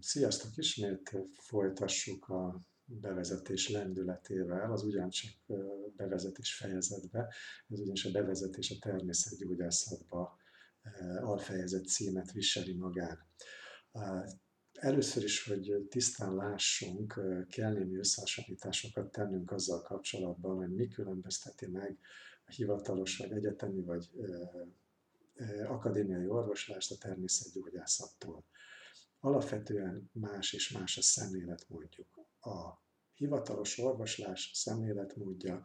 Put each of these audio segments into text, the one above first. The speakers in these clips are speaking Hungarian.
Sziasztok! Ismét folytassuk a bevezetés lendületével, az ugyancsak bevezetés fejezetbe, ez ugyanis a bevezetés a természetgyógyászatba alfejezet címet viseli magán. Először is, hogy tisztán lássunk, kell némi összehasonlításokat tennünk azzal kapcsolatban, hogy mi különbözteti meg a hivatalos, vagy egyetemi, vagy akadémiai orvoslást a természetgyógyászattól. Alapvetően más és más a szemléletmódjuk. A hivatalos orvoslás szemléletmódja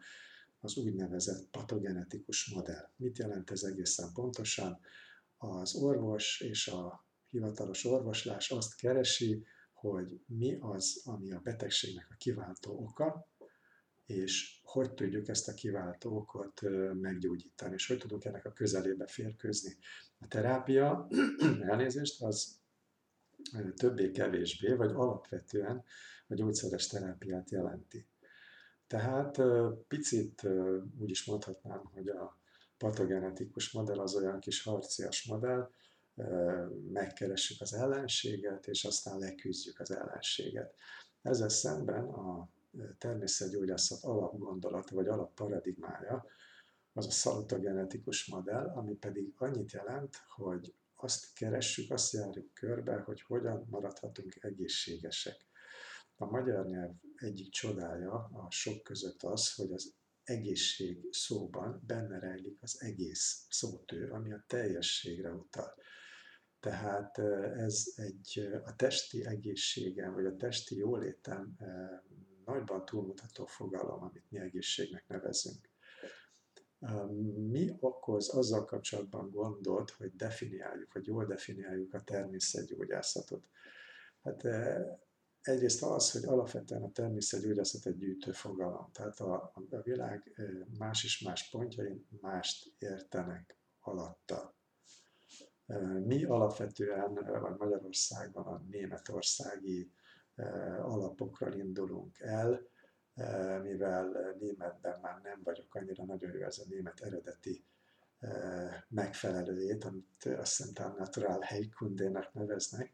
az úgynevezett patogenetikus modell. Mit jelent ez egészen pontosan? Az orvos és a hivatalos orvoslás azt keresi, hogy mi az, ami a betegségnek a kiváltó oka, és hogy tudjuk ezt a kiváltó okot meggyógyítani, és hogy tudunk ennek a közelébe férkőzni. A terápia, elnézést, az többé-kevésbé, vagy alapvetően a gyógyszeres terápiát jelenti. Tehát picit úgy is mondhatnám, hogy a patogenetikus modell az olyan kis harcias modell, megkeressük az ellenséget, és aztán leküzdjük az ellenséget. Ezzel szemben a természetgyógyászat alapgondolata, vagy alapparadigmája az a szaltogenetikus modell, ami pedig annyit jelent, hogy azt keressük, azt járjuk körbe, hogy hogyan maradhatunk egészségesek. A magyar nyelv egyik csodája a sok között az, hogy az egészség szóban benne rejlik az egész szótő, ami a teljességre utal. Tehát ez egy a testi egészségem, vagy a testi jólétem nagyban túlmutató fogalom, amit mi egészségnek nevezünk. Mi okoz azzal kapcsolatban gondot, hogy definiáljuk, vagy jól definiáljuk a természetgyógyászatot? Hát egyrészt az, hogy alapvetően a természetgyógyászat egy gyűjtő fogalom, tehát a, a világ más és más pontjain mást értenek alatta. Mi alapvetően, vagy Magyarországban a németországi alapokról indulunk el, mivel németben már nem vagyok annyira nagyon jó ez a német eredeti megfelelőjét, amit azt hiszem talán Natural Heikundének neveznek,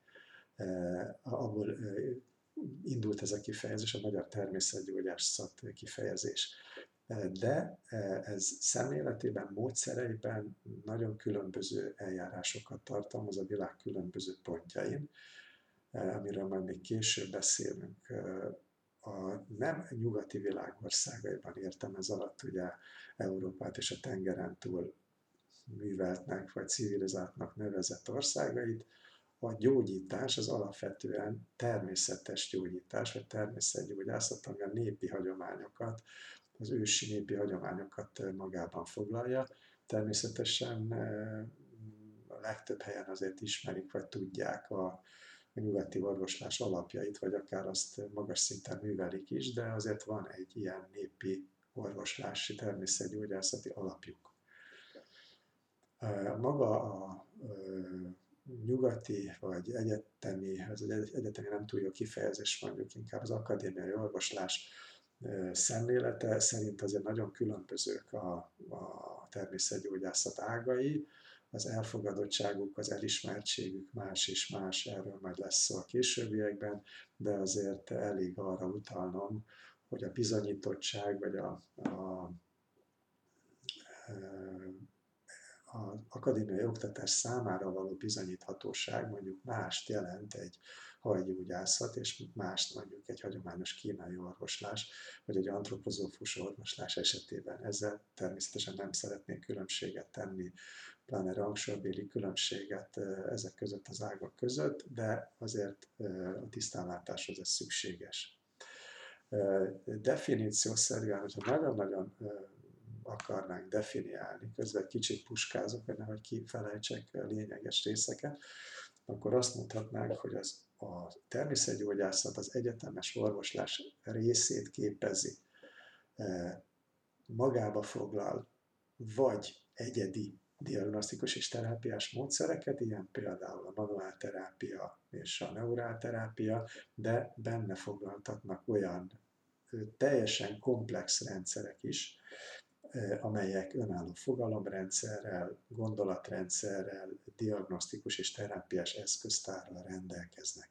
abból indult ez a kifejezés, a magyar természetgyógyászat kifejezés. De ez szemléletében, módszereiben nagyon különböző eljárásokat tartalmaz a világ különböző pontjain, amiről majd még később beszélünk a nem nyugati világ értem ez alatt ugye Európát és a tengeren túl műveltnek vagy civilizáltnak nevezett országait, a gyógyítás az alapvetően természetes gyógyítás, vagy természetgyógyászat, ami a népi hagyományokat, az ősi népi hagyományokat magában foglalja. Természetesen a legtöbb helyen azért ismerik, vagy tudják a, a nyugati orvoslás alapjait, vagy akár azt magas szinten művelik is, de azért van egy ilyen népi orvoslási természetgyógyászati alapjuk. Maga a nyugati vagy egyetemi, az egyetemi nem túl jó kifejezés, mondjuk inkább az akadémiai orvoslás szemlélete szerint azért nagyon különbözők a, a természetgyógyászat ágai, az elfogadottságuk, az elismertségük más és más, erről majd lesz szó a későbbiekben, de azért elég arra utalnom, hogy a bizonyítottság, vagy a, a, az akadémiai oktatás számára való bizonyíthatóság mondjuk mást jelent egy hajgyógyászat, és mást mondjuk egy hagyományos kínai orvoslás, vagy egy antropozófus orvoslás esetében. Ezzel természetesen nem szeretnék különbséget tenni pláne rangsorbéli különbséget ezek között az ágak között, de azért a tisztánlátáshoz ez szükséges. Definíciószerűen, hogyha nagyon-nagyon akarnánk definiálni, közben egy kicsit puskázok, hogy nehogy kifelejtsek lényeges részeket, akkor azt mondhatnánk, hogy az, a természetgyógyászat az egyetemes orvoslás részét képezi. Magába foglal vagy egyedi diagnosztikus és terápiás módszereket, ilyen például a manuálterápia és a neurálterápia, de benne foglaltatnak olyan teljesen komplex rendszerek is, amelyek önálló fogalomrendszerrel, gondolatrendszerrel, diagnosztikus és terápiás eszköztárral rendelkeznek.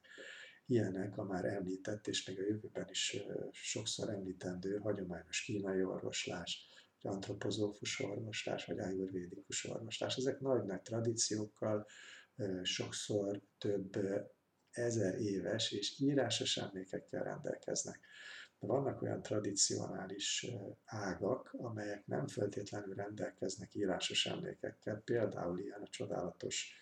Ilyenek a már említett, és még a jövőben is sokszor említendő hagyományos kínai orvoslás, vagy antropozófus orvoslás, vagy ayurvédikus orvoslás. Ezek nagy-nagy tradíciókkal, sokszor több ezer éves és írásos emlékekkel rendelkeznek. De vannak olyan tradicionális ágak, amelyek nem feltétlenül rendelkeznek írásos emlékekkel, például ilyen a csodálatos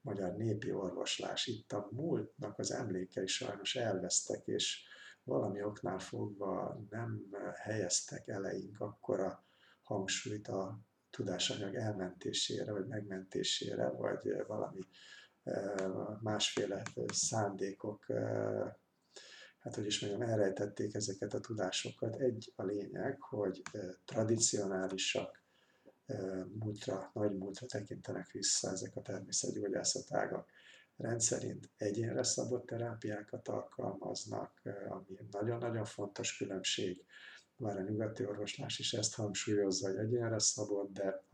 magyar népi orvoslás. Itt a múltnak az emlékei sajnos elvesztek, és valami oknál fogva nem helyeztek eleink akkora hangsúlyt a tudásanyag elmentésére, vagy megmentésére, vagy valami másféle szándékok, hát hogy is mondjam, elrejtették ezeket a tudásokat. Egy a lényeg, hogy tradicionálisak, múltra, nagy múltra tekintenek vissza ezek a természetgyógyászatágak. Rendszerint egyénre szabott terápiákat alkalmaznak, ami nagyon-nagyon fontos különbség. Már a nyugati orvoslás is ezt hangsúlyozza, hogy egyénre szabott, de